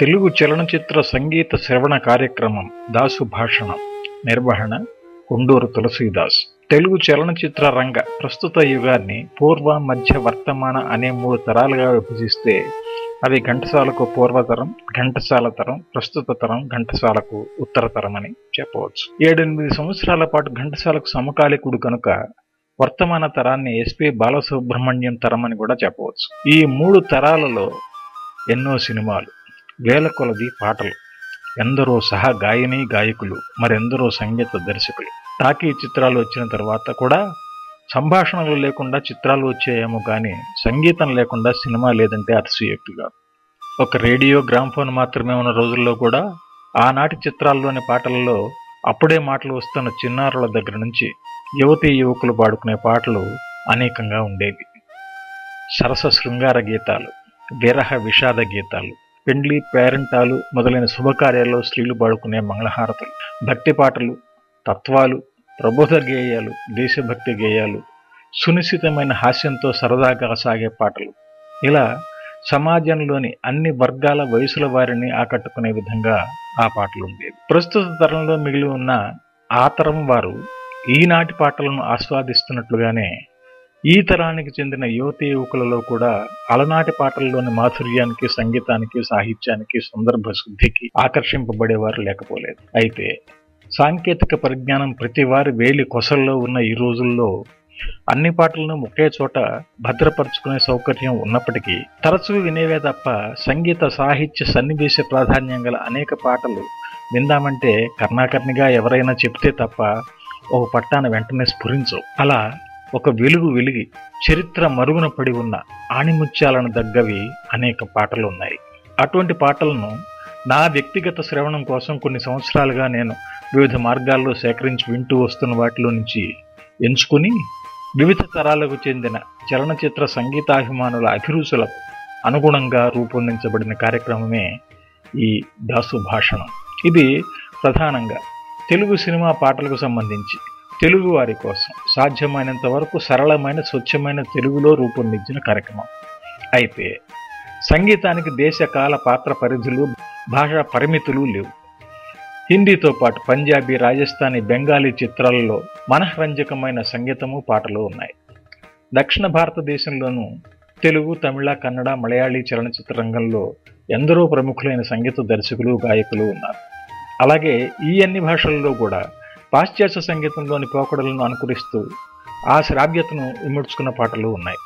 తెలుగు చలనచిత్ర సంగీత శ్రవణ కార్యక్రమం దాసు భాషణం. నిర్వహణ కొండూరు తులసీదాస్. తెలుగు చలనచిత్ర రంగ ప్రస్తుత యుగాన్ని పూర్వ మధ్య వర్తమాన అనే మూడు తరాలుగా విభజిస్తే అవి ఘంటసాలకు పూర్వతరం ఘంటసాల తరం ప్రస్తుత తరం ఘంటసాలకు ఉత్తర తరం అని చెప్పవచ్చు. ఏడెనిమిది సంవత్సరాల పాటు ఘంటసాలకు సమకాలికుడు కనుక వర్తమాన తరాన్ని ఎస్పి బాలసుబ్రహ్మణ్యం తరం అని కూడా చెప్పవచ్చు. ఈ మూడు తరాలలో ఎన్నో సినిమాలు వేల కొలది పాటలు. ఎందరో సహా గాయని గాయకులు మరెందరో సంగీత దర్శకులు. టాకీ చిత్రాలు వచ్చిన తర్వాత కూడా సంభాషణలు లేకుండా చిత్రాలు వచ్చాయేమో కానీ సంగీతం లేకుండా సినిమా లేదంటే అతిశయోక్తిగా. ఒక రేడియో గ్రామ్ఫోన్ మాత్రమే ఉన్న రోజుల్లో కూడా ఆనాటి చిత్రాల్లోని పాటలలో అప్పుడే మాటలు వస్తున్న చిన్నారుల దగ్గర నుంచి యువతీ యువకులు పాడుకునే పాటలు అనేకంగా ఉండేవి. సరస శృంగార గీతాలు విరహ విషాద గీతాలు పెండ్లి పేరెంటాలు మొదలైన శుభకార్యాల్లో స్త్రీలు పాడుకునే మంగళహారతులు భక్తి పాటలు తత్వాలు ప్రబోధ గేయాలు దేశభక్తి గేయాలు సునిశ్చితమైన హాస్యంతో సరదాగా సాగే పాటలు. ఇలా సమాజంలోని అన్ని వర్గాల వయసుల వారిని ఆకట్టుకునే విధంగా ఆ పాటలు ఉండేవి. ప్రస్తుత తరంలో మిగిలి ఉన్న ఆ తరం వారు ఈనాటి పాటలను ఆస్వాదిస్తున్నట్లుగానే ఈ తరానికి చెందిన యువతి యువకులలో కూడా అలనాటి పాటల్లోని మాధుర్యానికి సంగీతానికి సాహిత్యానికి సందర్భ శుద్ధికి ఆకర్షింపబడేవారు లేకపోలేదు. అయితే సాంకేతిక పరిజ్ఞానం ప్రతి వారి వేలి కొసల్లో ఉన్న ఈ రోజుల్లో అన్ని పాటలను ఒకే చోట భద్రపరుచుకునే సౌకర్యం ఉన్నప్పటికీ తరచూ వినేవే తప్ప సంగీత సాహిత్య సన్నివేశ ప్రాధాన్యం గల అనేక పాటలు విందామంటే కర్ణాకర్ణిగా ఎవరైనా చెప్తే తప్ప ఒక పట్టాన వెంటనే స్ఫురించవు. అలా ఒక వెలుగు వెలిగి చరిత్ర మరుగున పడి ఉన్న ఆణిముత్యాలను దగ్గవి అనేక పాటలు ఉన్నాయి. అటువంటి పాటలను నా వ్యక్తిగత శ్రవణం కోసం కొన్ని సంవత్సరాలుగా నేను వివిధ మార్గాల్లో సేకరించి వింటూ వస్తున్న వాటిలో నుంచి ఎంచుకుని వివిధ తరాలకు చెందిన చలనచిత్ర సంగీతాభిమానుల అభిరుచులకు అనుగుణంగా రూపొందించబడిన కార్యక్రమమే ఈ దాసు భాషణం. ఇది ప్రధానంగా తెలుగు సినిమా పాటలకు సంబంధించి తెలుగు వారి కోసం సాధ్యమైనంత వరకు సరళమైన స్వచ్ఛమైన తెలుగులో రూపొందించిన కార్యక్రమం. అయితే సంగీతానికి దేశకాల పాత్ర పరిధులు భాషా పరిమితులు లేవు. హిందీతో పాటు పంజాబీ రాజస్థానీ బెంగాలీ చిత్రాలలో మనఃరంజకమైన సంగీతము పాటలు ఉన్నాయి. దక్షిణ భారతదేశంలోనూ తెలుగు తమిళ కన్నడ మలయాళీ చలనచిత్ర రంగంలో ఎందరో ప్రముఖులైన సంగీత దర్శకులు గాయకులు ఉన్నారు. అలాగే ఈ అన్ని భాషల్లో కూడా పాశ్చాత్య సంగీతంలోని పోకడలను అనుకరిస్తూ ఆ శ్రావ్యతను ఇముడ్చుకున్న పాటలు ఉన్నాయి.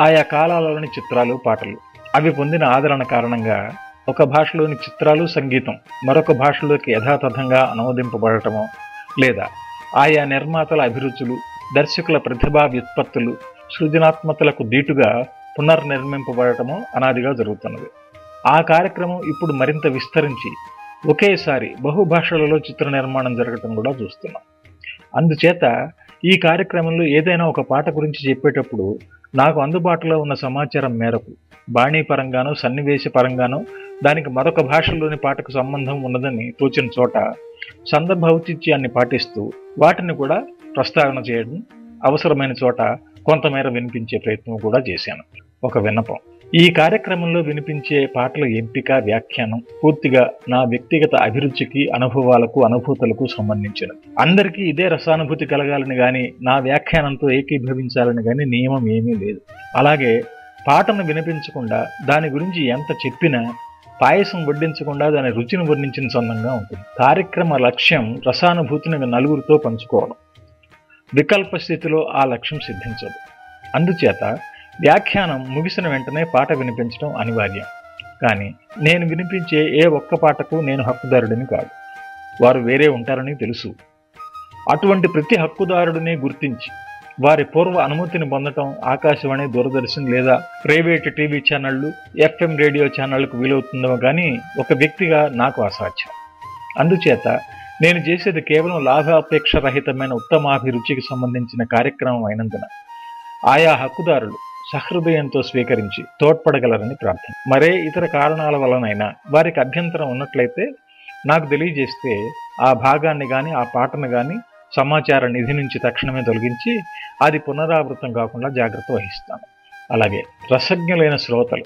ఆయా కాలాలలోని చిత్రాలు పాటలు. అవి పొందిన ఆదరణ కారణంగా ఒక భాషలోని చిత్రాలు సంగీతం మరొక భాషలోకి యథాతథంగా అనువదింపబడటమో లేదా ఆయా నిర్మాతల అభిరుచులు దర్శకుల ప్రతిభా వ్యుత్పత్తులు సృజనాత్మతలకు దీటుగా పునర్నిర్మింపబడటమో అనాదిగా జరుగుతున్నది. ఆ కార్యక్రమం ఇప్పుడు మరింత విస్తరించి ఒకేసారి బహుభాషలలో చిత్ర నిర్మాణం జరగటం కూడా చూస్తున్నాం. అందుచేత ఈ కార్యక్రమంలో ఏదైనా ఒక పాట గురించి చెప్పేటప్పుడు నాకు అందుబాటులో ఉన్న సమాచారం మేరకు బాణీ పరంగానో సన్నివేశ పరంగానో దానికి మరొక భాషలోని పాటకు సంబంధం ఉన్నదని తోచిన చోట సందర్భ ఔచిత్యాన్ని పాటిస్తూ వాటిని కూడా ప్రస్తావన చేయడం అవసరమైన చోట కొంతమేర వినిపించే ప్రయత్నం కూడా చేశాను. ఒక విన్నపం. ఈ కార్యక్రమంలో వినిపించే పాటల ఎంపిక వ్యాఖ్యానం పూర్తిగా నా వ్యక్తిగత అభిరుచికి అనుభవాలకు అనుభూతులకు సంబంధించినది. అందరికీ ఇదే రసానుభూతి కలగాలని గాని నా వ్యాఖ్యానంతో ఏకీభవించాలని గాని నియమం ఏమీ లేదు. అలాగే పాటను వినిపించకుండా దాని గురించి ఎంత చెప్పినా పాయసం వడ్డించకుండా దాని రుచిని వర్ణించిన సొంతంగా ఉంటుంది. కార్యక్రమ లక్ష్యం రసానుభూతిని నలుగురితో పంచుకోవడం. వికల్ప స్థితిలో ఆ లక్ష్యం సిద్ధించదు. అందుచేత వ్యాఖ్యానం ముగిసిన వెంటనే పాట వినిపించడం అనివార్యం. కానీ నేను వినిపించే ఏ ఒక్క పాటకు నేను హక్కుదారుడిని కాదు. వారు వేరే ఉంటారని తెలుసు. అటువంటి ప్రతి హక్కుదారుడిని గుర్తించి వారి పూర్వ అనుమతిని పొందటం ఆకాశవాణి దూరదర్శన్ లేదా ప్రైవేట్ టీవీ ఛానళ్ళు ఎఫ్ఎం రేడియో ఛానళ్ళకు వీలవుతుందో కానీ ఒక వ్యక్తిగా నాకు అసాధ్యం. అందుచేత నేను చేసేది కేవలం లాభాపేక్ష రహితమైన ఉత్తమాభిరుచికి సంబంధించిన కార్యక్రమం అయినందున. ఆయా హక్కుదారులు సహృదయంతో స్వీకరించి తోడ్పడగలరని ప్రార్థన. మరే ఇతర కారణాల వలనైనా వారికి అభ్యంతరం ఉన్నట్లయితే నాకు తెలియజేస్తే ఆ భాగాన్ని కానీ ఆ పాటను కానీ సమాచార నిధి నుంచి తక్షణమే తొలగించి అది పునరావృతం కాకుండా జాగ్రత్త వహిస్తాను. అలాగే రసజ్ఞులైన శ్రోతలు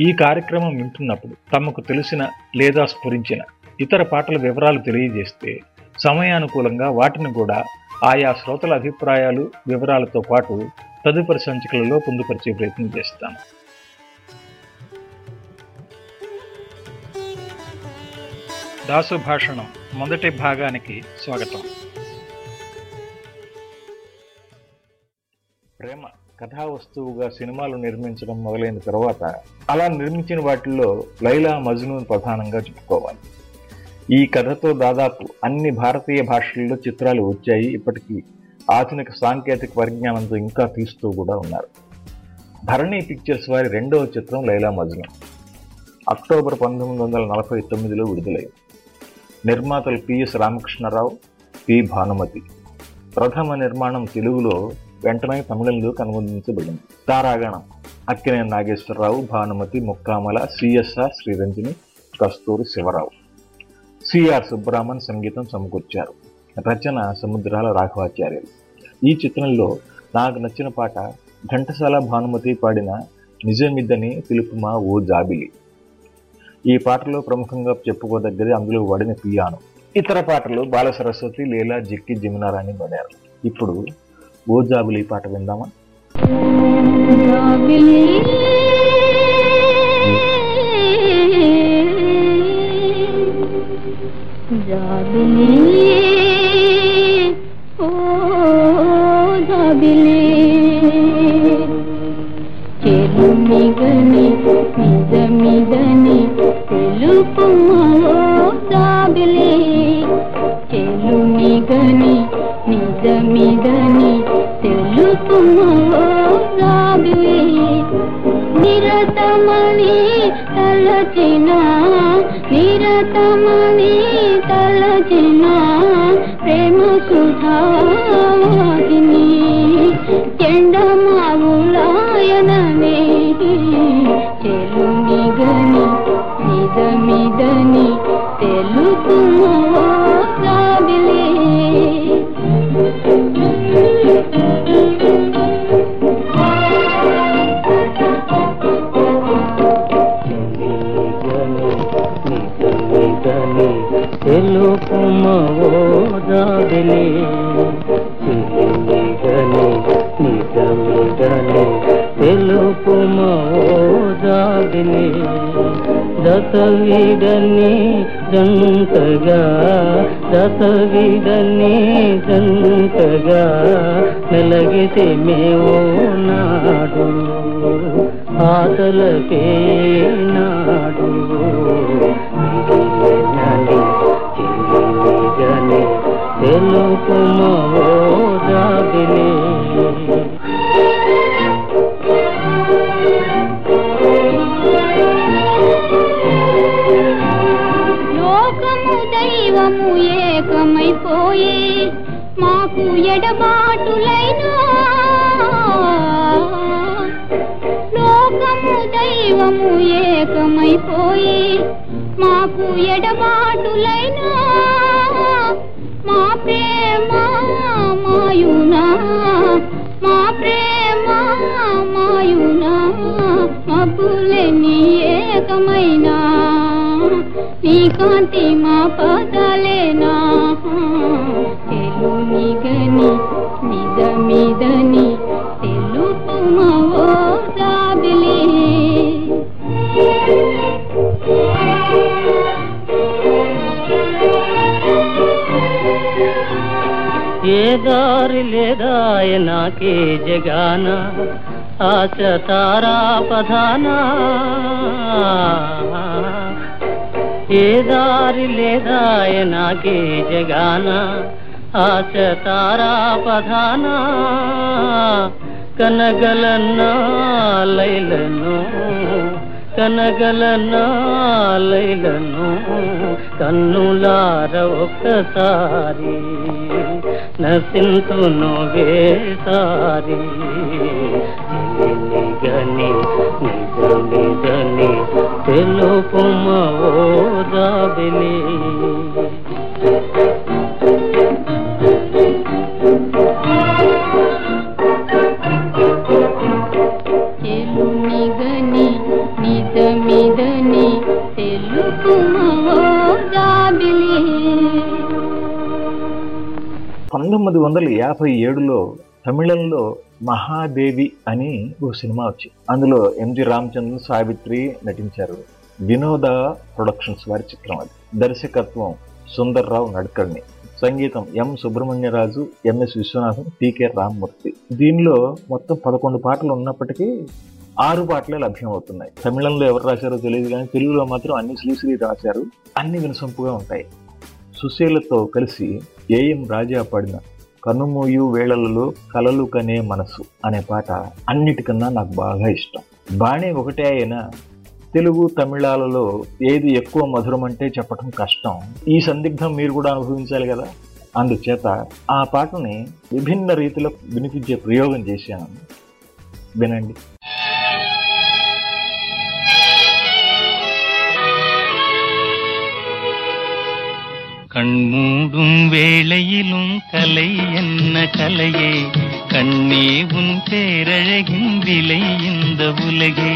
ఈ కార్యక్రమం వింటున్నప్పుడు తమకు తెలిసిన లేదా స్ఫురించిన ఇతర పాటల వివరాలు తెలియజేస్తే సమయానుకూలంగా వాటిని కూడా ఆయా శ్రోతల అభిప్రాయాలు వివరాలతో పాటు తదుపరి సంచికలలో పొందుపరిచే ప్రయత్నం చేస్తాను. దాసు భాషణం మొదటి భాగానికి స్వాగతం. ప్రేమ కథా వస్తువుగా సినిమాలు నిర్మించడం మొదలైన తర్వాత అలా నిర్మించిన వాటిల్లో లైలా మజ్నూన్ ప్రధానంగా చెప్పుకోవాలి. ఈ కథతో దాదాపు అన్ని భారతీయ భాషల్లో చిత్రాలు వచ్చాయి. ఇప్పటికీ ఆధునిక సాంకేతిక పరిజ్ఞానంతో ఇంకా తీస్తూ కూడా ఉన్నారు. ధరణి పిక్చర్స్ వారి రెండవ చిత్రం లైలా మజ్ను. అక్టోబర్ పంతొమ్మిది వందల నలభై తొమ్మిదిలో విడుదలైంది. నిర్మాతలు పిఎస్ రామకృష్ణరావు పి భానుమతి. ప్రథమ నిర్మాణం తెలుగులో వెంటనే తమిళంలోకి అనువదించబడింది తారాగణం అక్కినే నాగేశ్వరరావు భానుమతి ముక్కామల సిఎస్ఆర్ శ్రీరంజని కస్తూరి శివరావు. సిఆర్ సుబ్బరామన్ సంగీతం సమకూర్చారు రచన సముద్రాల రాఘవాచార్యులు. ఈ చిత్రంలో నాకు నచ్చిన పాట ఘంటసాల భానుమతి పాడిన నిజమిద్దని పిలుపుమా ఓ జాబిలి. ఈ పాటలో ప్రముఖంగా చెప్పుకోదగ్గది అందులో వాడిన పియానో. ఇతర పాటలు బాల సరస్వతి లీలా జిక్కి జిమినారాణి పాడారు. ఇప్పుడు ఓ జాబిలి పాట విందామా? జాబిలి. జాబిలి చెరుమిగని నిజమిదని తెలుపుమో జాబిలి చెలుమిగని నిజమిదని తెలుపుమో జాబిలి నిరతమణి తలచిన నిరతమణి తలచిన ప్రేమ సుధావాహిని கண்டமா de meona ఏ దారి లేదాయ నాకే జగాన? ఆశ తారా పధానా. ఏ దారి లేదాయ నాకే జగాన? ఆశ తారా పధానా. కనగలన్నా లైలను కనగలన్నా లైలను కన్నులార ఒక్కసారి. నసింతును వేసారి. గని నిజ నిజని తెలుపుమవో జాబిలి. పంతొమ్మిది వందల యాభై ఏడులో తమిళంలో మహాదేవి అని ఓ సినిమా వచ్చింది అందులో ఎంజి రామచంద్రన్ సావిత్రి నటించారు. వినోద ప్రొడక్షన్స్ వారి చిత్రం అది. దర్శకత్వం సుందర్రావు నడ్కర్ని సంగీతం M Subrahmanya Raju MS Viswanatham TK Ramamurthy. దీనిలో మొత్తం పదకొండు పాటలు ఉన్నప్పటికీ ఆరు పాటలే లభ్యమవుతున్నాయి. తమిళంలో ఎవరు రాశారో తెలియదు కానీ తెలుగులో మాత్రం అన్ని శ్రీశ్రీ రాశారు. అన్ని వినసొంపుగా ఉంటాయి. సుశీలతో కలిసి ఏఎం రాజా పాడిన కనుమూయు వేళలలో కలలు కనే మనసు అనే పాట అన్నిటికన్నా నాకు బాగా ఇష్టం. బాణి ఒకటే అయినా తెలుగు తమిళాలలో ఏది ఎక్కువ మధురం అంటే చెప్పడం కష్టం. ఈ సందిగ్ధం మీరు కూడా అనుభవించాలి కదా? అందుచేత ఆ పాటని విభిన్న రీతిలో వినిపించే ప్రయోగం చేశాను. వినండి. கண்மூடும் வேளையிலும் கலை என்ன கலையே? கண்ணே உன் பேரழகின் விலை இந்த உலகே.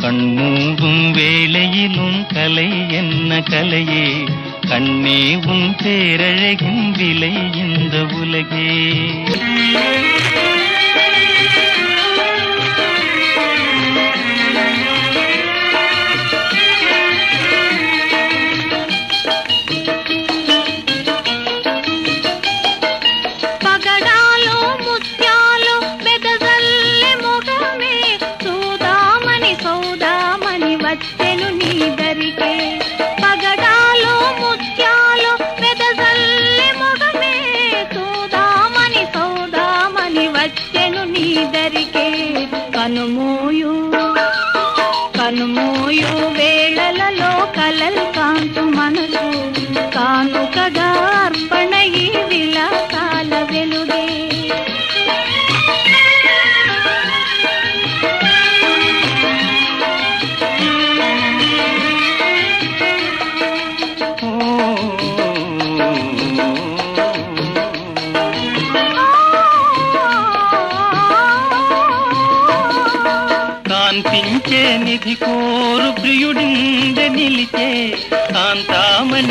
கண்மூடும் வேளையிலும் கலை என்ன கலையே? கண்ணே உன் பேரழகின் விலை இந்த உலகே.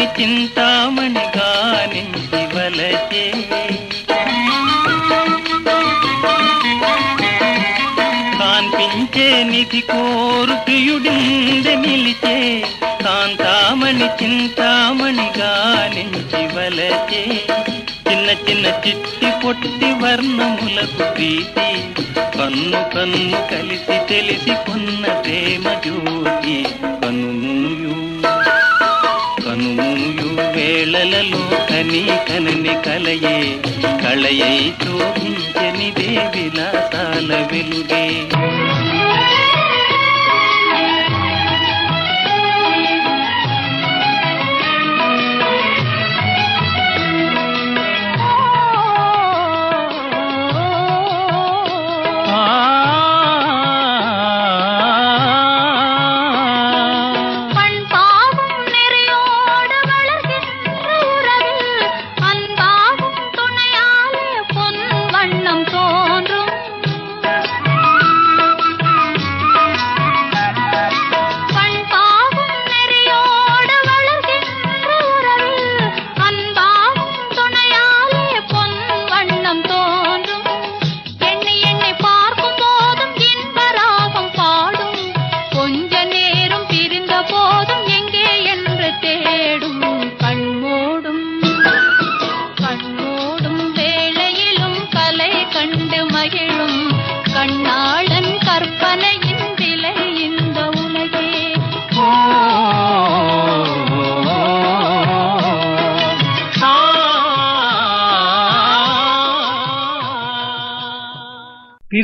చింతామణి గానించి వలచే. కాన్పించే నిధి కోరు ప్రియుడిందె నిలిచే. కాంతామణి చింతామణి గానించి వలచే. చిన్న చిన్న చిట్టి పొట్టి వర్ణములకు ప్రీతి. కన్ను కన్ను కలిసి తెలిసి కొన్న ప్రేమ జ్యోతి వేళలలో కని కనని కలయే కళయై శోభించనిదే విలాసాల వెలుగే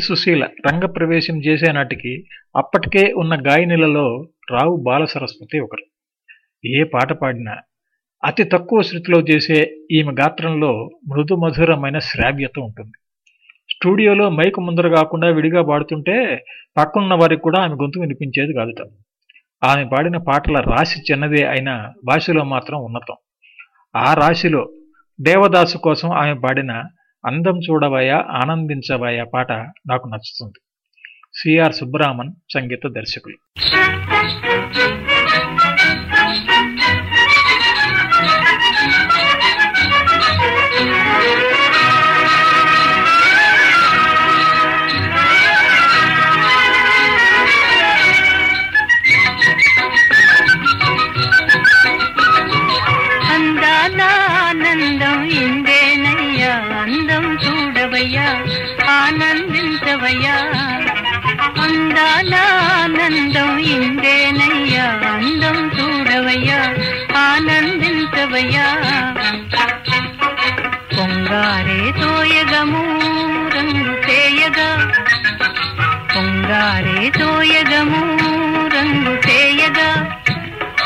సుశీల రంగప్రవేశం చేసే నాటికి అప్పటికే ఉన్న గాయనిలలో రావు బాలసరస్వతి ఒకరు. ఏ పాట పాడినా అతి తక్కువ శృతిలో చేసే ఈమె గాత్రంలో మృదు మధురమైన శ్రావ్యత ఉంటుంది. స్టూడియోలో మైకు ముందర కాకుండా విడిగా పాడుతుంటే పక్కనున్న వారికి కూడా ఆమె గొంతు వినిపించేది కాదుట ఆమె పాడిన పాటల రాశి చిన్నదే అయినా భాషలో మాత్రం ఉన్నతం. ఆ రాశిలో దేవదాసు కోసం ఆమె పాడిన అందం చూడవయా ఆనందించవయా పాట నాకు నచ్చుతుంది. సిఆర్ సుబ్బరామన్ సంగీత దర్శకులు. రారే తోయగము రంగు తేయగా.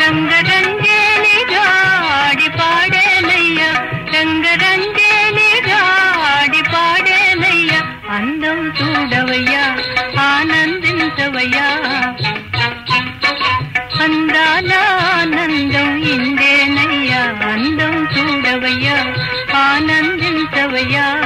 రంగరంగేని గాడి పాడేలయ్య రంగరంగేని గాడి పాడేలయ్య. అందం చూడవయ్యా ఆనందించవయ్యా. అందాల ఆనందం ఇందేనయ్యా అందం చూడవయ్యా ఆనందించవయ్యా.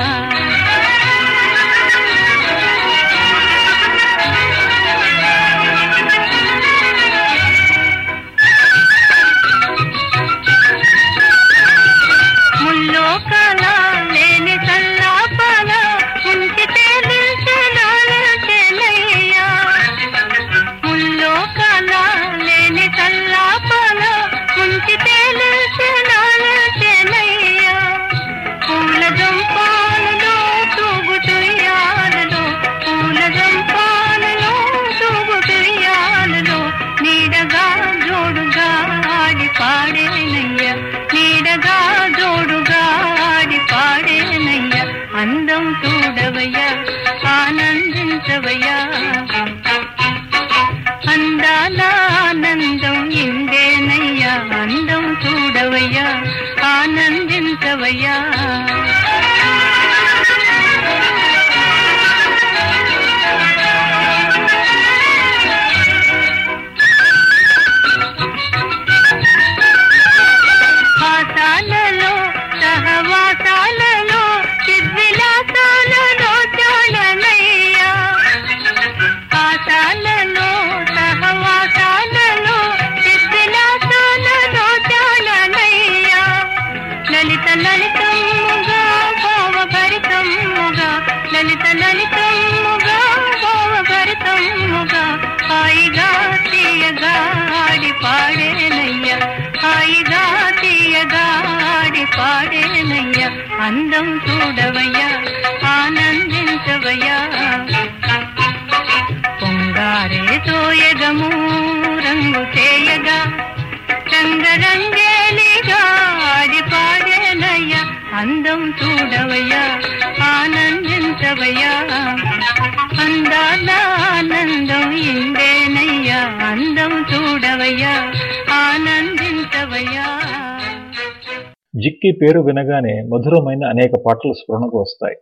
జిక్కి పేరు వినగానే మధురమైన అనేక పాటలు స్ఫురణకు వస్తాయి.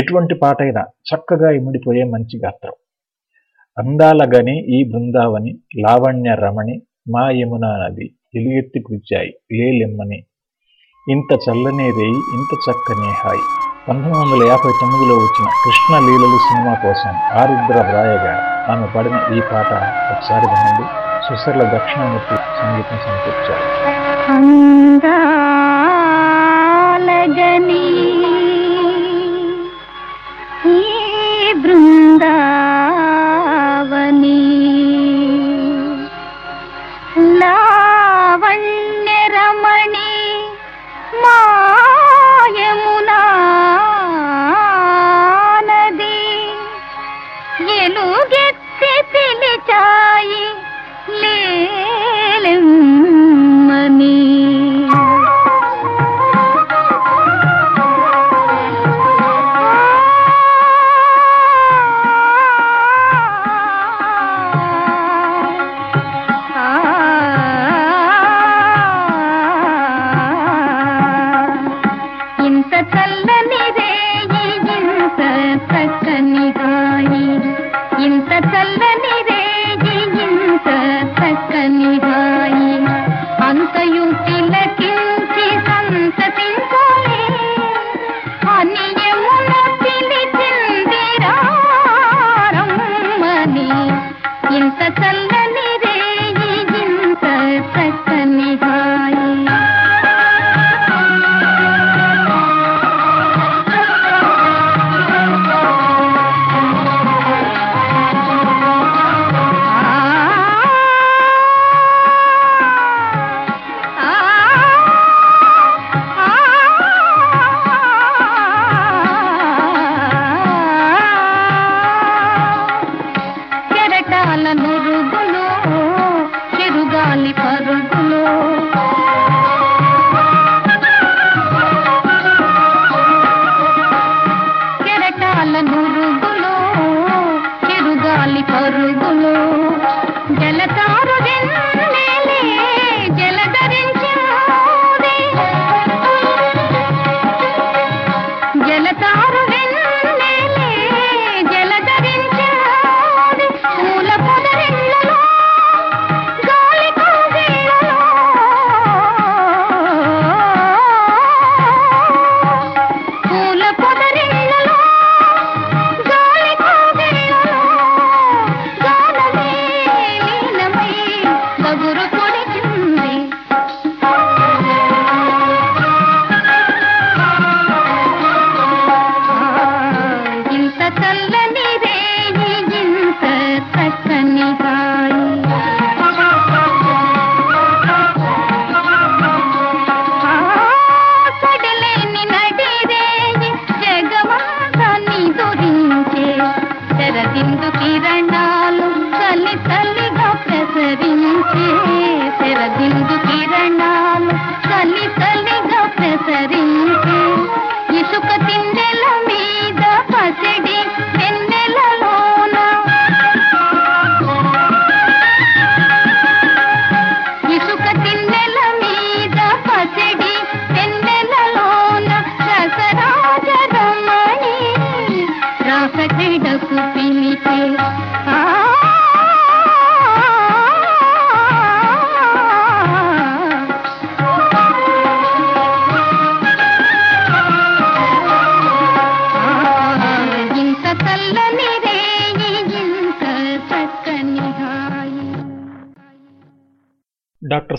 ఎటువంటి పాటైనా చక్కగా ఇమిడిపోయే మంచి గాత్రం. అందాల గని ఈ బృందావని లావణ్య రమణి మా యమునా నది ఎలుగెత్తి కూర్చాయి లేలెమ్మని ఇంత చల్లనే రేయి ఇంత చక్కనే హాయి. పంతొమ్మిది వందల యాభై తొమ్మిదిలో వచ్చిన కృష్ణ లీలలు సినిమా కోసం ఆరుద్ర వ్రాయగా ఆమె పాడిన ఈ పాట ఒకసారి వినండి. సుసర్ల దక్షిణామూర్తి సంగీతం సమకూర్చారు. అందాలగని ఈ బృందావని లావణ్యరమణి మాయమునా నది ఎలుగెత్తి పిలిచా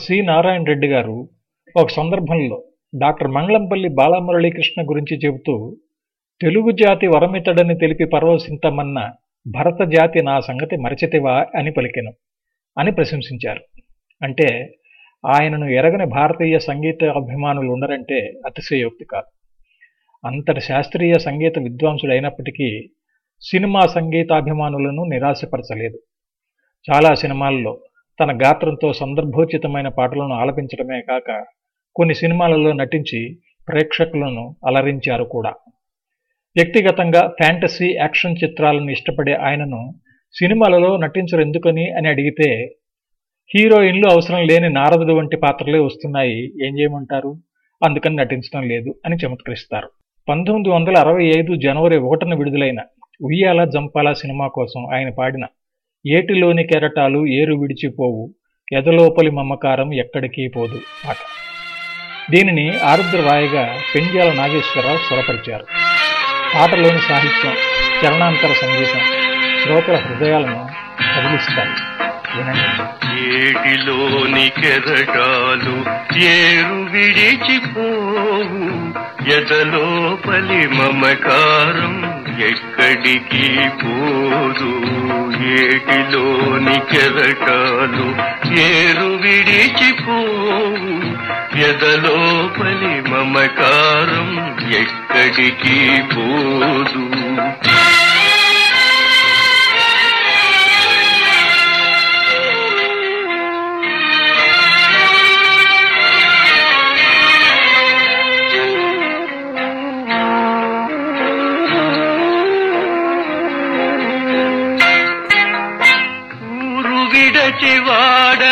సి నారాయణ రెడ్డి గారు ఒక సందర్భంలో డాక్టర్ మంగళంపల్లి బాలమురళీకృష్ణ గురించి చెబుతూ తెలుగు జాతి వరమితడని తెలిపి పరవశింతమన్న భరత జాతి నా సంగతి మరచితివా అని పలికెను అని ప్రశంసించారు. అంటే ఆయనను ఎరగని భారతీయ సంగీత అభిమానులు ఉండరంటే అతిశయోక్తి కాదు. అంతటి శాస్త్రీయ సంగీత విద్వాంసుడు అయినప్పటికీ సినిమా సంగీతాభిమానులను నిరాశపరచలేదు. చాలా సినిమాల్లో తన గాత్రంతో సందర్భోచితమైన పాటలను ఆలపించడమే కాక కొన్ని సినిమాలలో నటించి ప్రేక్షకులను అలరించారు కూడా. వ్యక్తిగతంగా ఫ్యాంటసీ యాక్షన్ చిత్రాలను ఇష్టపడే ఆయనను సినిమాలలో నటించరు ఎందుకని అని అడిగితే హీరోయిన్లు అవసరం లేని నారదుడు వంటి పాత్రలే వస్తున్నాయి ఏం చేయమంటారు? అందుకని నటించడం లేదు అని చమత్కరిస్తారు. పంతొమ్మిది వందల అరవై ఐదు జనవరి ఒకటిన విడుదలైన ఉయ్యాల జంపాల సినిమా కోసం ఆయన పాడిన ఏటిలోని కెరటాలు ఏరు విడిచిపోవు ఎదలోపలి మమకారం ఎక్కడికి పోదు పాట దీనిని ఆరుద్ర రాయగా నాగేశ్వరరావు స్వరపరిచారు. పాటలోని సాహిత్యం చరణాంతర సంగీతం శ్రోతల హృదయాలను కదిలిస్తాయి. ఏటిలోని కెరటాలు ఏరు విడిచిపోవు. ఎదలోపలి మమకారం ఎక్కడికి పోదు. ఏటిలోని కెరటాలు ఏరు విడిచిపోవు. ఎదలోపలి మమకారం ఎక్కడికి పోదు.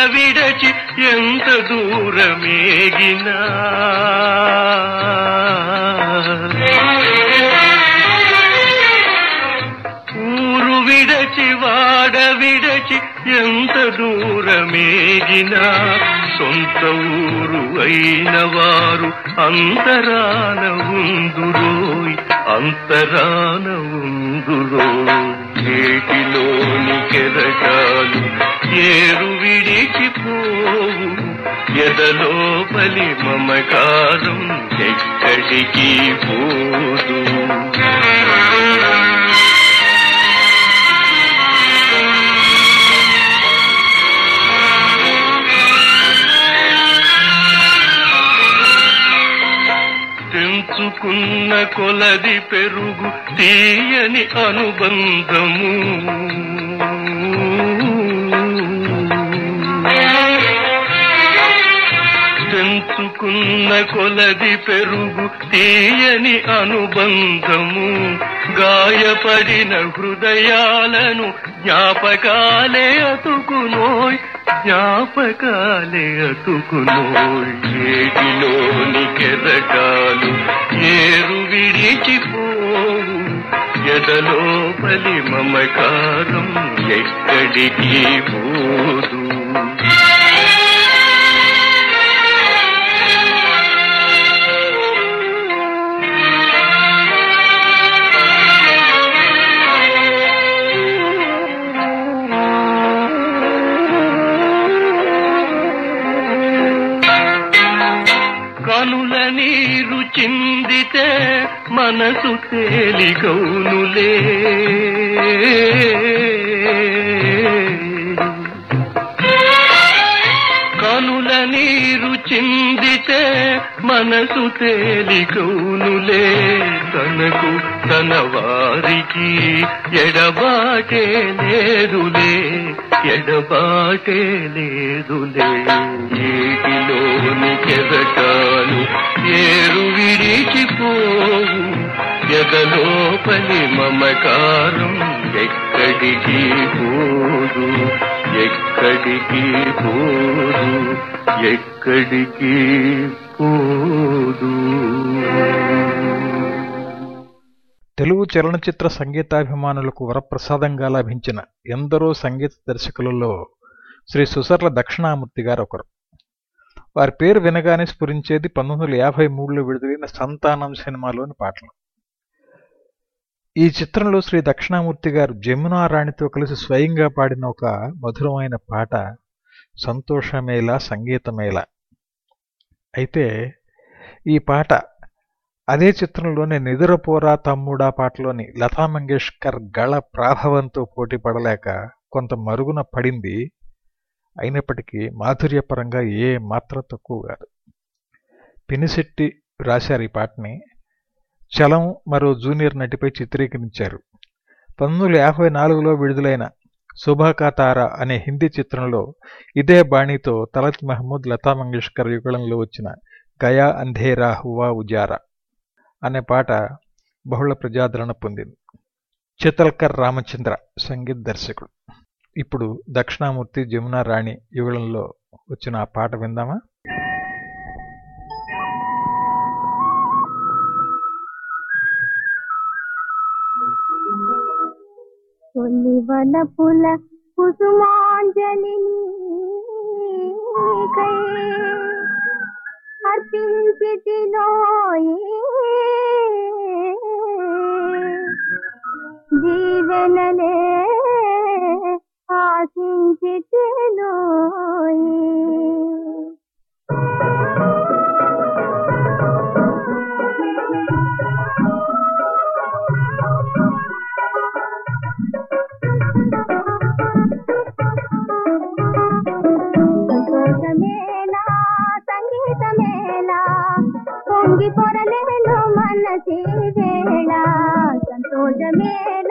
విడచి ఎంత దూరమేగినా ఊరు విడచి వాడ విడచి ఎంత దూరమేగినా సొంత ఊరు అయిన వారు అంతరాన ఉందురోయ్ అంతరాన ఉందురోయ్ ఏటిలోని కెదటాలు ఏరు విడిచిపోవు. ఎదలోపలి మమకారం ఎక్కడికి పోదు. తెంచుకున్న కొలది పెరుగు తీయని అనుబంధము. పెంచుకున్న కొలది పెరుగు తీయని అనుబంధము. గాయపడిన హృదయాలను జ్ఞాపకాలే అతుకునోయ్. జ్ఞాపకాలే అతుకునోయ్ ఏటిలోని కెరటాలు ఏరు విడిచిపోవు. ఎదలోపలి మమకారం ఎక్కడికి పోదు. మనసు తేలికౌనులే నీరు చిందితే మనసు తేలికౌనులే. తనకు తన వారికి ఎడబాటే లేదులే. ఎడబాటే లేదులే. నీటిలోని కెరటాలు ఏరు విడిచిపోవు. ఎదలోపలి మమకారం ఎక్కడికి పోదు. ఎక్కడికి పోదు? ఎక్కడికి పోదు? తెలుగు చలనచిత్ర సంగీతాభిమానులకు వరప్రసాదంగా లభించిన ఎందరో సంగీత దర్శకులలో శ్రీ సుసర్ల దక్షిణామూర్తి గారు ఒకరు. వారి పేరు వినగానే స్ఫురించేది పంతొమ్మిది వందల యాభై మూడులో విడుదలైన సంతానం సినిమాలోని పాటలు. ఈ చిత్రంలో శ్రీ దక్షిణామూర్తి గారు జమునారాణితో కలిసి స్వయంగా పాడిన ఒక మధురమైన పాట సంతోషమేలా సంగీతమేలా అయితే ఈ పాట అదే చిత్రంలోని నిదురపోరా తమ్ముడా పాటలోని లతా మంగేష్కర్ గళ ప్రాభవంతో పోటీ పడలేక కొంత మరుగున పడింది. అయినప్పటికీ మాధుర్యపరంగా ఏ మాత్ర తక్కువ కాదు. పినిశెట్టి రాశారు ఈ పాటని. చలం మరో జూనియర్ నటిపై చిత్రీకరించారు. పంతొమ్మిది వందల యాభై నాలుగులో విడుదలైన శుభాకాతార అనే హిందీ చిత్రంలో ఇదే బాణీతో తలత్ మహమూద్ లతా మంగేష్కర్ యుగళంలో వచ్చిన గయా అంధేరా హువా ఉజారా అనే పాట బహుళ ప్రజాదరణ పొందింది. చితల్కర్ రామచంద్ర సంగీత దర్శకుడు. ఇప్పుడు దక్షిణామూర్తి జమునా రాణి యుగళంలో వచ్చిన ఆ పాట విందామా? తొలివల పుల కుసుమాంజలి కై అర్పించితిలోయి జీవనలే ఆశించితిలోయి పొంగి పొరలేను మనసి వేళ సంతోషమేలా సంగీతమేలా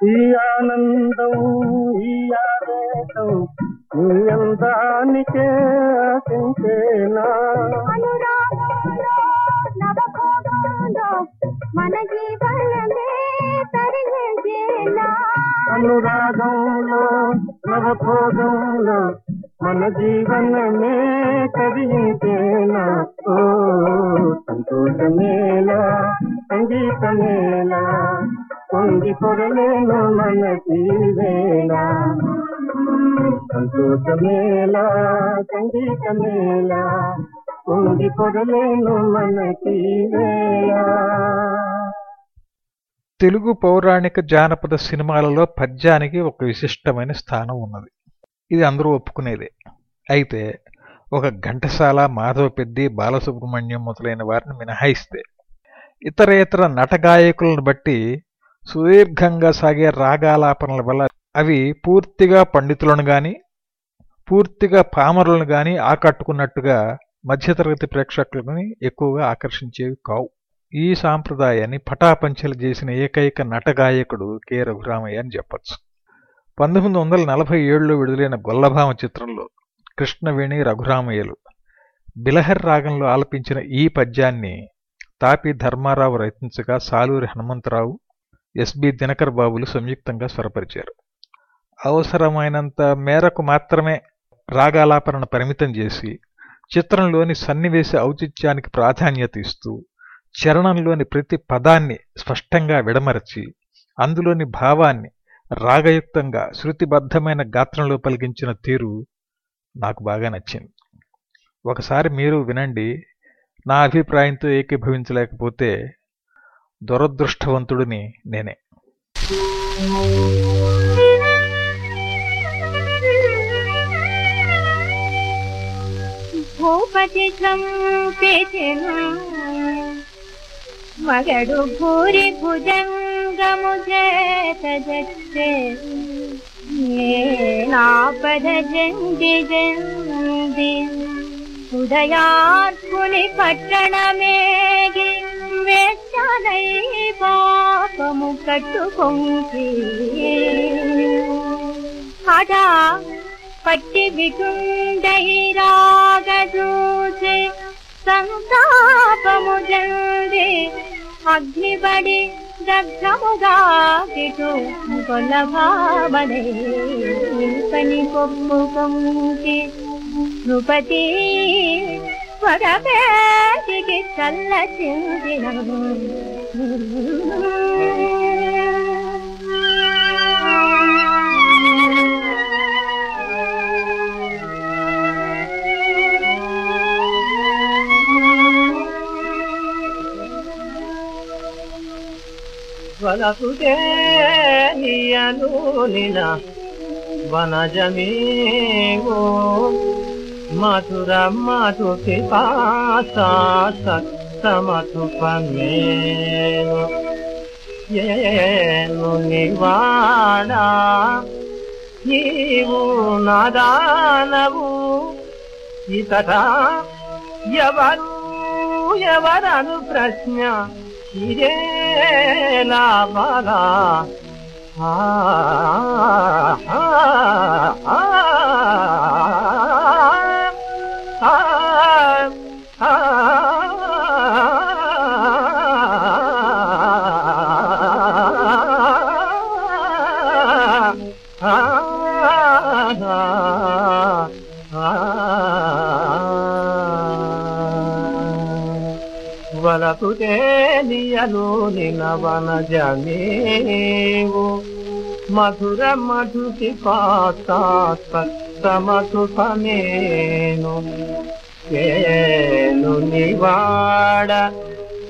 ఈ ఆనందం ఈ ఆవేశం నీ అందానికే ఆశించేనా మన జీవనమే అనురాగంలో నవభోగంలో మన జీవనమే కదిలించేనా ఓ సంతోషమేలా సంగీతమేలా? పొరలేను మన సంతోషమేలా సంగీతమేలా పొంగి పొరలేను తెలుగు పౌరాణిక జానపద సినిమాలలో పద్యానికి ఒక విశిష్టమైన స్థానం ఉన్నది. ఇది అందరూ ఒప్పుకునేదే. అయితే ఒక ఘంటసాల మాధవ పెద్ది బాలసుబ్రహ్మణ్యం మొదలైన వారిని మినహాయిస్తే ఇతరేతర నటగాయకులను బట్టి సుదీర్ఘంగా సాగే రాగాలాపనల వల్ల అవి పూర్తిగా పండితులను గాని పూర్తిగా పామరులను గాని ఆకట్టుకున్నట్టుగా మధ్యతరగతి ప్రేక్షకులని ఎక్కువగా ఆకర్షించేవి కావు. ఈ సాంప్రదాయాన్ని పటాపంచలు చేసిన ఏకైక నటగాయకుడు కె. రఘురామయ్య అని చెప్పొచ్చు. పంతొమ్మిది వందల నలభై ఏడులో విడుదలైన గొల్లభామ చిత్రంలో కృష్ణవేణి రఘురామయ్యలు బిలహర్ రాగంలో ఆలపించిన ఈ పద్యాన్ని తాపి ధర్మారావు రచించగా సాలూరి హనుమంతరావు ఎస్బి దినకర్ బాబులు సంయుక్తంగా స్వరపరిచారు. అవసరమైనంత మేరకు మాత్రమే రాగాలాపనను పరిమితం చేసి చిత్రంలోని సన్నివేశ ఔచిత్యానికి ప్రాధాన్యత ఇస్తూ చరణంలోని ప్రతి పదాన్ని స్పష్టంగా విడమరచి అందులోని భావాన్ని రాగయుక్తంగా శృతిబద్ధమైన గాత్రంలో పలికించిన తీరు నాకు బాగా నచ్చింది. ఒకసారి మీరు వినండి నా అభిప్రాయంతో ఏకీభవించలేకపోతే దురదృష్టవంతుడిని నేనే భూపతి చంపెచెను మగడు భూరి భుజంగము చేత జచ్చే నాపద జండి జండి ఉదయార్పుని పట్టణమేగి వేచ్చనై పాపము కట్టుకొంకి అడా పట్టి విటుండై రాగదూచే సంతాపము జంది అగ్నిబడి దగ్ధముగా కిటు కొలభావనే పని కొప్పుకొంటి నృపతి స్వరపేటికి చల్ల చిందిన వలపుతే నీయను నిన వనజమీవో మధుర మధు పిపాస సత్తమధు పన్నేను ఏను నివాడా? నీవు నాదానవు ఇతట ఎవరు? ఎవరను ప్రశ్న? ఇదే లాభలా ఆ, వలకుతే నియలు నినవన జమీవు మధుర మధుకి పాత్మధు సమేను ఏను నివాడ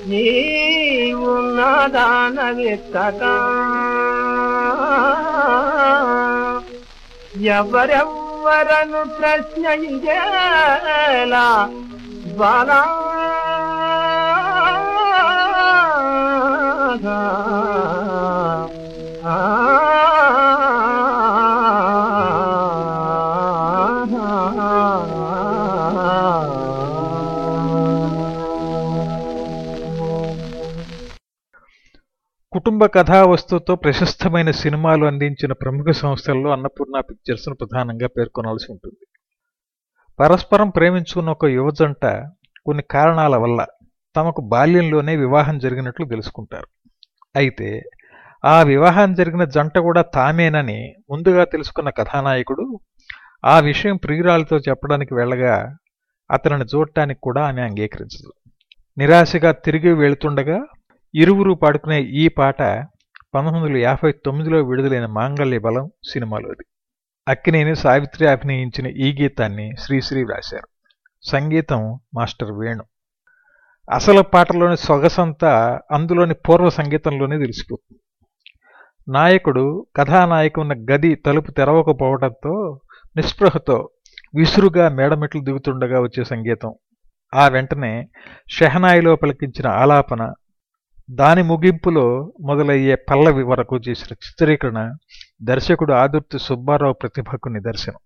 నీవు నాదాన విత్తగా ఎవరెవ్వరను ప్రశ్న ఇదేలా బాలా కుటుంబ కథావస్తుతో ప్రశస్తమైన సినిమాలు అందించిన ప్రముఖ సంస్థల్లో అన్నపూర్ణ పిక్చర్స్ను ప్రధానంగా పేర్కొనాల్సి ఉంటుంది. పరస్పరం ప్రేమించుకున్న ఒక యువజంట కొన్ని కారణాల వల్ల తమకు బాల్యంలోనే వివాహం జరిగినట్లు తెలుసుకుంటారు. అయితే ఆ వివాహం జరిగిన జంట కూడా తామేనని ముందుగా తెలుసుకున్న కథానాయకుడు ఆ విషయం ప్రియురాలతో చెప్పడానికి వెళ్ళగా అతనిని చూడటానికి కూడా ఆమె అంగీకరించదు. నిరాశగా తిరిగి వెళుతుండగా ఇరువురు పాడుకునే ఈ పాట పంతొమ్మిది వందల యాభై తొమ్మిదిలో విడుదలైన మాంగళ్య బలం సినిమాలోది. అక్కినేని సావిత్రి అభినయించిన ఈ గీతాన్ని శ్రీశ్రీ వ్రాశారు. సంగీతం మాస్టర్ వేణు. అసలు పాటలోని సొగసంతా అందులోని పూర్వ సంగీతంలోనే తెలిసిపోతుంది. నాయకుడు కథానాయకున్న గది తలుపు తెరవకపోవడంతో నిస్పృహతో విసురుగా మేడమెట్లు దిగుతుండగా వచ్చే సంగీతం. ఆ వెంటనే షెహనాయిలో పలికించిన ఆలాపన దాని ముగింపులో మొదలయ్యే పల్లవి వరకు చేసిన చిత్రీకరణ దర్శకుడు ఆదుర్తి సుబ్బారావు ప్రతిభకు నిదర్శనం.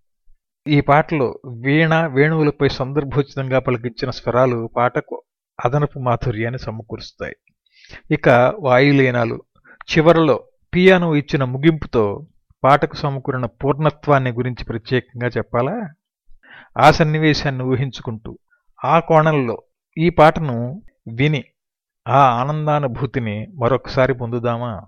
ఈ పాటలో వీణ వేణువులపై సందర్భోచితంగా పలికించిన స్వరాలు పాటకు అదనపు మాధుర్యాన్ని సమకూరుస్తాయి. ఇక వాయులీనాలు. చివరలో పియానో ఇచ్చిన ముగింపుతో పాటకు సమకూరిన పూర్ణత్వాన్ని గురించి ప్రత్యేకంగా చెప్పాలా? ఆ సన్నివేశాన్ని ఊహించుకుంటూ ఆ కోణంలో ఈ పాటను విని ఆ ఆనందానుభూతిని మరొకసారి పొందుదామా?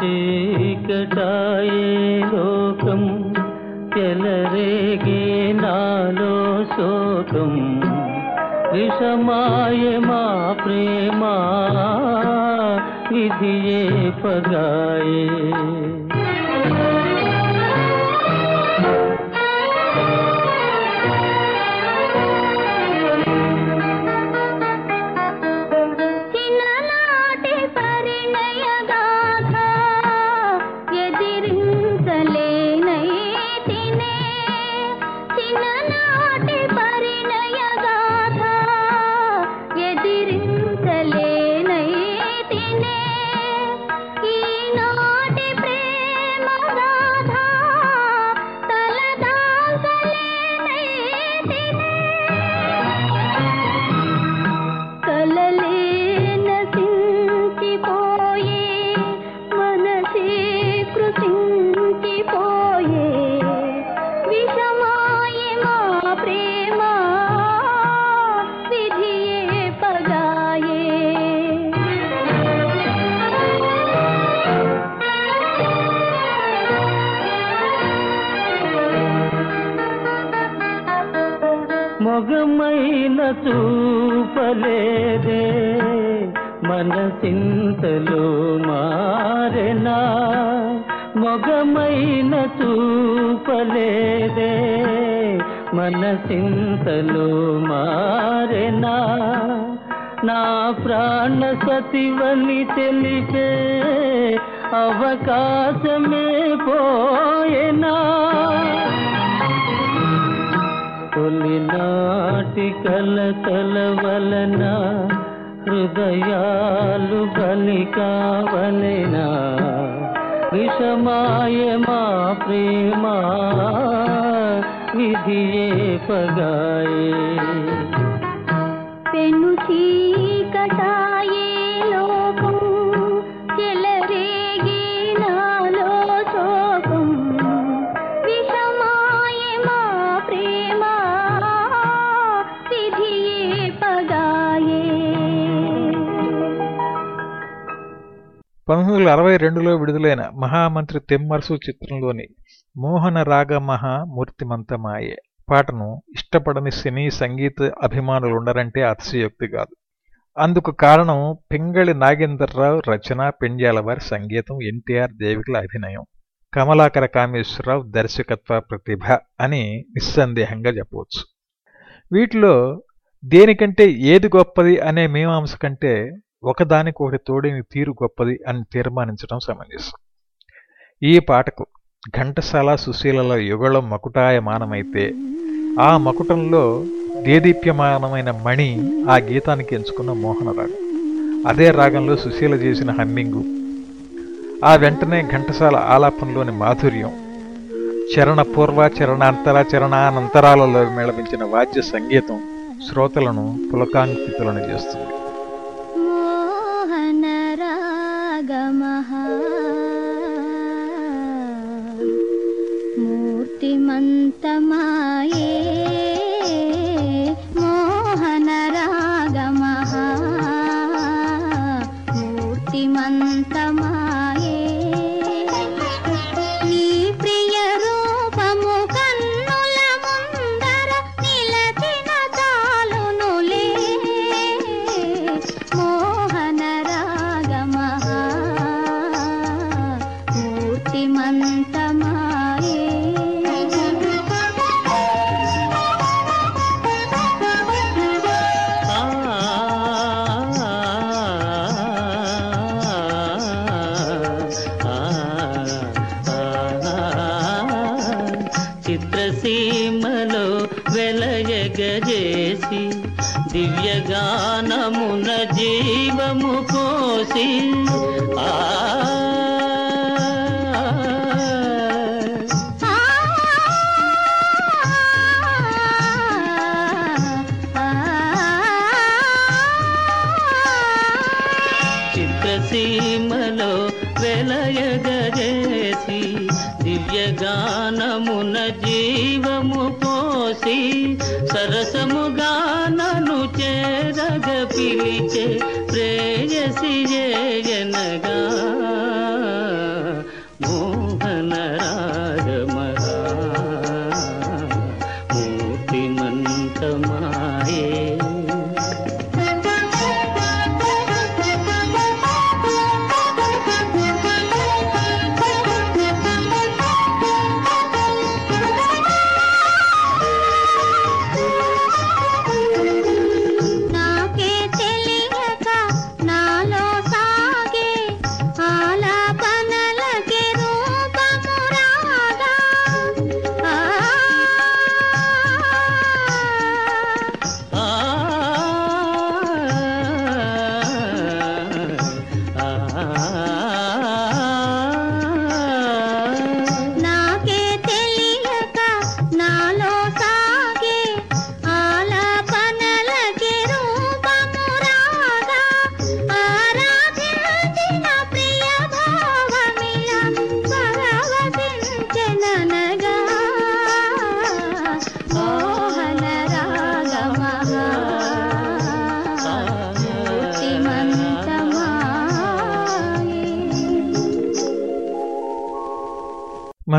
పెన్ను చీకటాయే లోకం చెలరేగే నాలో శోకం విషమాయ మా ప్రేమ విధియే పగాయే మనసింతలో మారెనా? మొగమైన చూపలేదే. మనసింతలో మారెనా? నా ప్రాణ సతివని తెలిపే అవకాశమే పోయేనా? తొలినాటి కల వలన హృదయాలు బలి కావలెనా విషమాయ మా ప్రేమ విధియే పగాయే. పెను చీకటాయే పంతొమ్మిది వందల అరవై రెండులో విడుదలైన మహామంత్రి తెమ్మర్సు చిత్రంలోని మోహన రాగ మహా మూర్తిమంతమాయే పాటను ఇష్టపడని సినీ సంగీత అభిమానులు ఉండరంటే అతిశయోక్తి కాదు. అందుకు కారణం పింగళి నాగేంద్రరావు రచన పెండ్యాల వారి సంగీతం ఎన్టీఆర్ దేవికుల అభినయం. కమలాకర కామేశ్వరరావు దర్శకత్వ ప్రతిభ అని నిస్సందేహంగా చెప్పవచ్చు. వీటిలో దేనికంటే ఏది గొప్పది అనే మీమాంస కంటే ఒకదానికొకటి తోడేని తీరు గొప్పది అని తీర్మానించడం సమంజసం. ఈ పాటకు ఘంటసాల సుశీలల యుగళం మకుటాయమానమైతే ఆ మకుటంలో దేదీప్యమానమైన మణి ఆ గీతానికి ఎంచుకున్న మోహన రాగం. అదే రాగంలో సుశీల చేసిన హమ్మింగు. ఆ వెంటనే ఘంటసాల ఆలాపంలోని మాధుర్యం చరణ పూర్వ చరణాంతర చరణానంతరాలలో మేళవించిన వాద్య సంగీతం శ్రోతలను పులకాంకితులను చేస్తుంది. गमः। मूर्तिमन्तमाये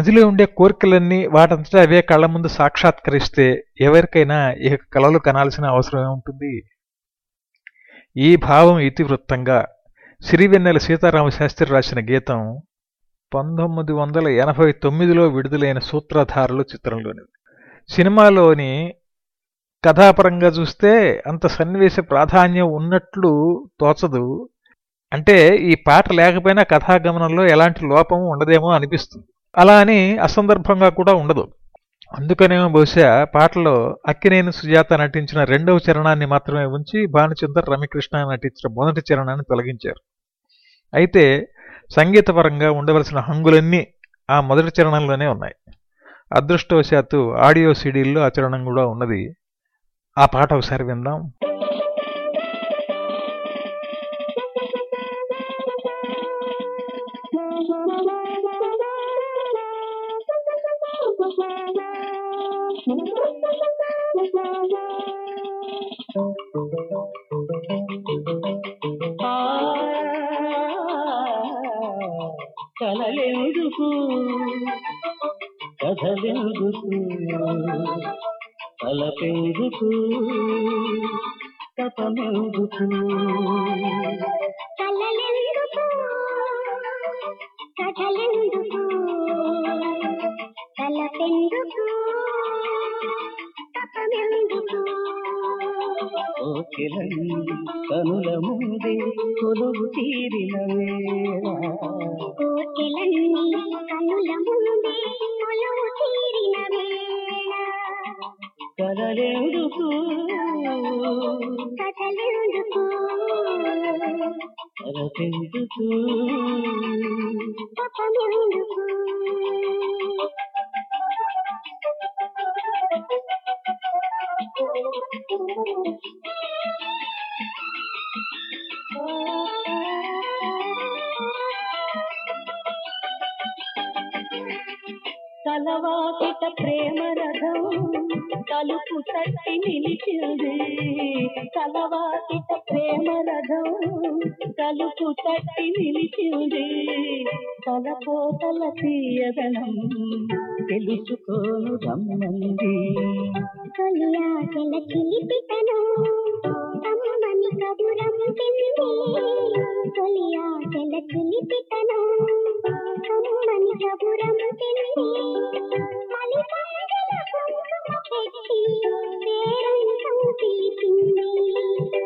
మదిలో ఉండే కోరికలన్నీ వాటంతటా అవే కళ్ళ ముందు సాక్షాత్కరిస్తే ఎవరికైనా ఈ కళలు కనాల్సిన అవసరం ఏముంటుంది ఈ భావం ఇతివృత్తంగా సిరివెన్నెల సీతారామ శాస్త్రి రాసిన గీతం పంతొమ్మిది వందల ఎనభై తొమ్మిదిలో విడుదలైన సూత్రధారులు చిత్రంలోనిది. సినిమాలోని కథాపరంగా చూస్తే అంత సన్నివేశ ప్రాధాన్యం ఉన్నట్లు తోచదు. అంటే ఈ పాట లేకపోయినా కథాగమనంలో ఎలాంటి లోపం ఉండదేమో అనిపిస్తుంది. అలా అని అసందర్భంగా కూడా ఉండదు. అందుకనేమో బహుశా పాటలో అక్కినేని సుజాత నటించిన రెండవ చరణాన్ని మాత్రమే ఉంచి భానుచందర్ రమ్యకృష్ణ నటించిన మొదటి చరణాన్ని తొలగించారు. అయితే సంగీతపరంగా ఉండవలసిన హంగులన్నీ ఆ మొదటి చరణంలోనే ఉన్నాయి. అదృష్టవశాత్తు ఆడియో సీడీల్లో ఆ చరణం కూడా ఉన్నది. ఆ పాట ఒకసారి విందాం.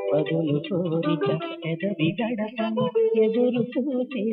పదులు కోరిక ఎదవి గడప ఎదురు చూసే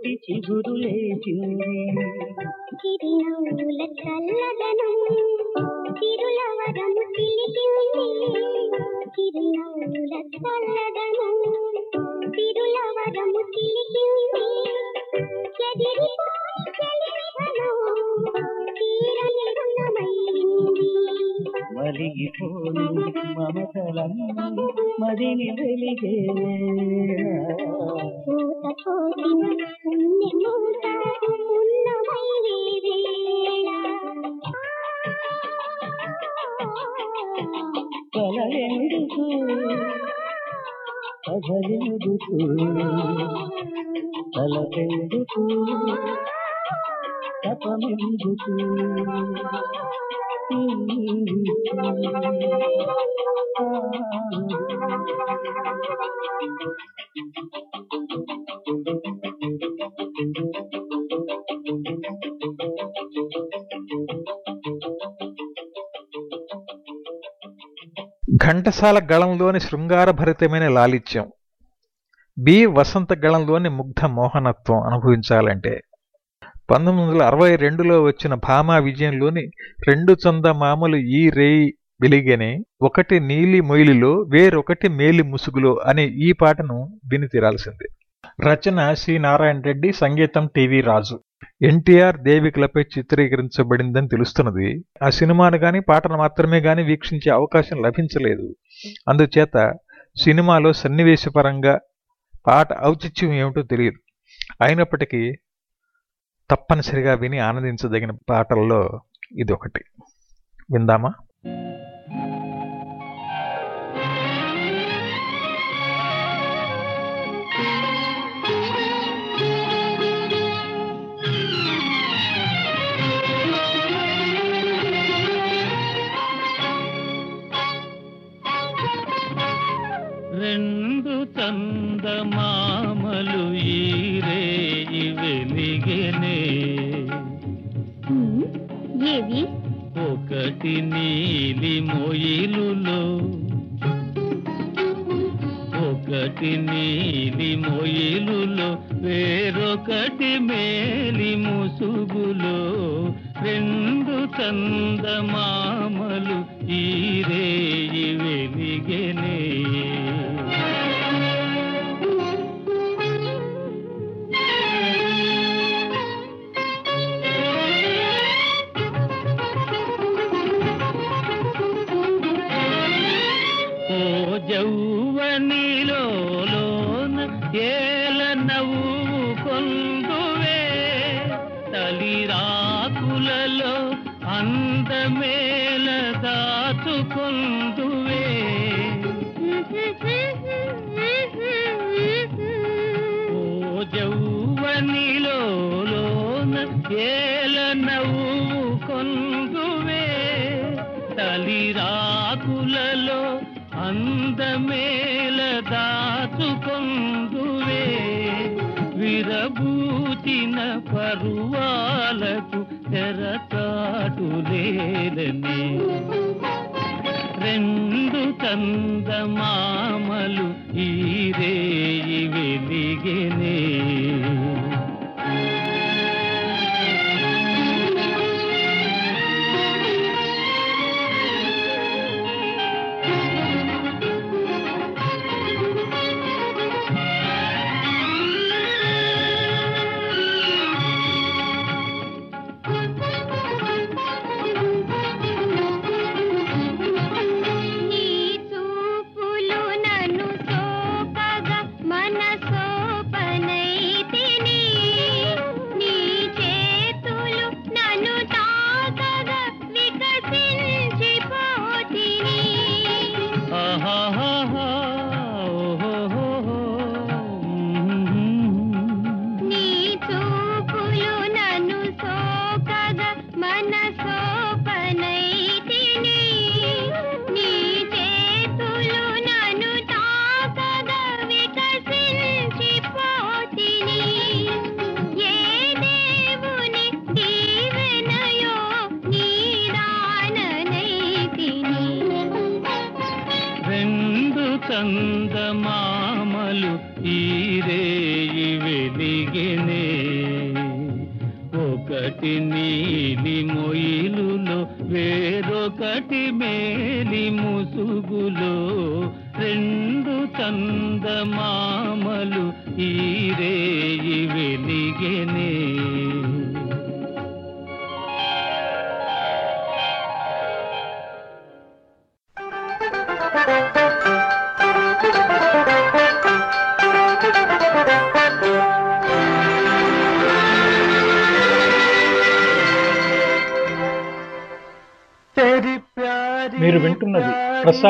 తోటి చిగురు లేచింది. చిరునవ్వుల చల్లదనం తిరులవరము చిలికింది చిరునవ్వుల చల్లదనం తిరులవరము చిలికింది చెదిరిపోని చెలిమిదనం తీరని రుణమైంది మలిగిపోని మమతలన్నీ మదిని వెలిగే పూత కోసిన పుణ్య తలపెందుకు తపమెందుకు ఘంటసాల గళంలోని శృంగారభరితమైన లాలిత్యం బి వసంత గళంలోని ముగ్ధ మోహనత్వం అనుభవించాలంటే పంతొమ్మిది వందల అరవై రెండులో వచ్చిన భామా విజయంలోని రెండు చందమామలు ఈ రేయి వెలిగనే ఒకటి నీలి మొయిలిలో వేరొకటి మేలి ముసుగులో అనే ఈ పాటను విని తీరాల్సిందే. రచన సి నారాయణ రెడ్డి సంగీతం టీవీ రాజు. ఎన్టీఆర్ దేవికలపై చిత్రీకరించబడిందని తెలుస్తున్నది. ఆ సినిమాను గాని పాటను మాత్రమే గాని వీక్షించే అవకాశం లభించలేదు. అందుచేత సినిమాలో సన్నివేశపరంగా పాట ఔచిత్యం ఏమిటో తెలియదు. అయినప్పటికీ తప్పనిసరిగా విని ఆనందించదగిన పాటల్లో ఇది ఒకటి విందామా? రెండు చందమామలు ఏవి ఒకటి నీలి మొయిలులో. ఒకటి నీలి మొయిలులో. వేరొకటి మేలి ముసుగులో. రెండు చందమామలు ఈ రేయి వెలిగనే. చందమామలు ఈ రేయి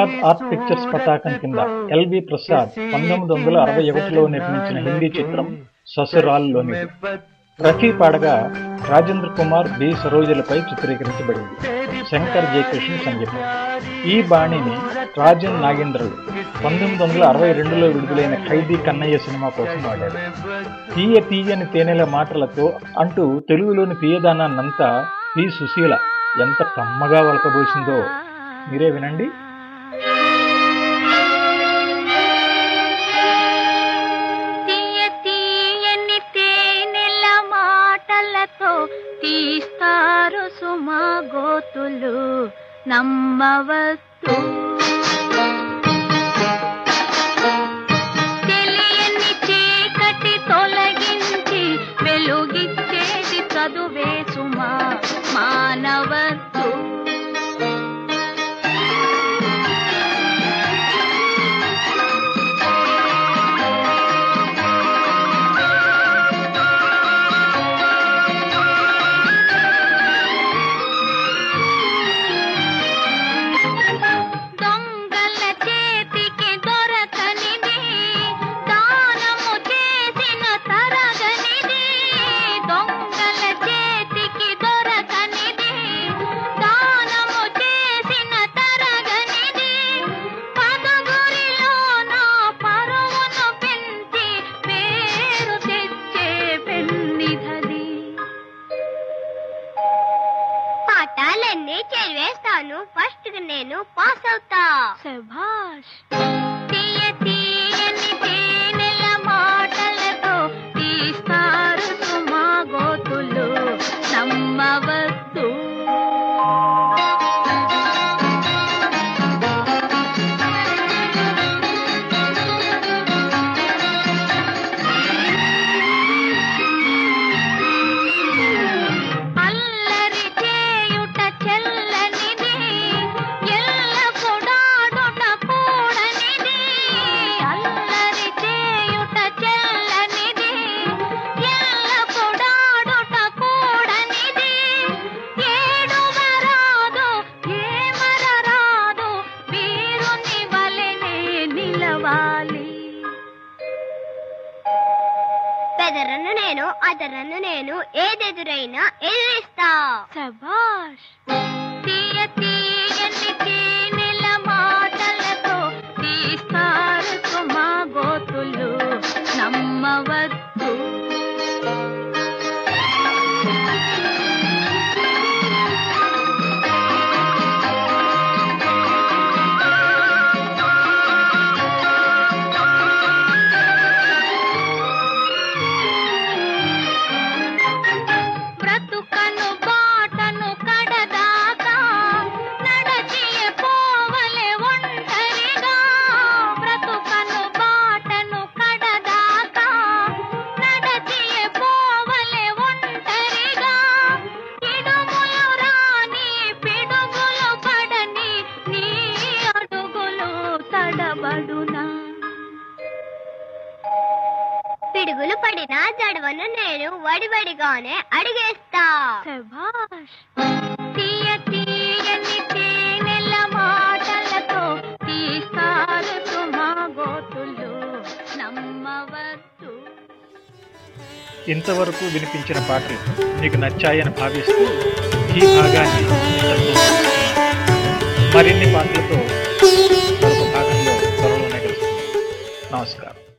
ప్రసాద్ ఆర్ట్ పిక్చర్స్ పతాకం కింద ఎల్వి ప్రసాద్ పంతొమ్మిది వందల అరవై ఒకటిలో నిర్మించిన హిందీ చిత్రం ససురాల్లోని ప్రతి పాడగా రాజేంద్ర కుమార్ బి. సరోజలపై చిత్రీకరించబడింది. శంకర్ జయకృష్ణ సంగీతం. ఈ బాణిని రాజన్ నాగేంద్రలు పంతొమ్మిది వందల అరవై రెండులో విడుదలైన ఖైదీ కన్నయ్య సినిమా కోసం వాడారు. తీయ తీయని తేనెల మాటలతో అంటూ తెలుగులోని తీయదానాన్నంతా పి. సుశీల ఎంత కమ్మగా వలకబోసిందో మీరే వినండి. తీస్తారు సుమా గోతులు నమ్మవద్దు. ఏదెదురైనా ఎదిరిస్తా ఇంతవరకు వినిపించిన పాటలు మీకు నచ్చాయని భావిస్తూ ఈ భాగాన్ని మరిన్ని పాటలతో మరొక భాగంలో త్వరలోనే కలుస్తుంది నమస్కారం.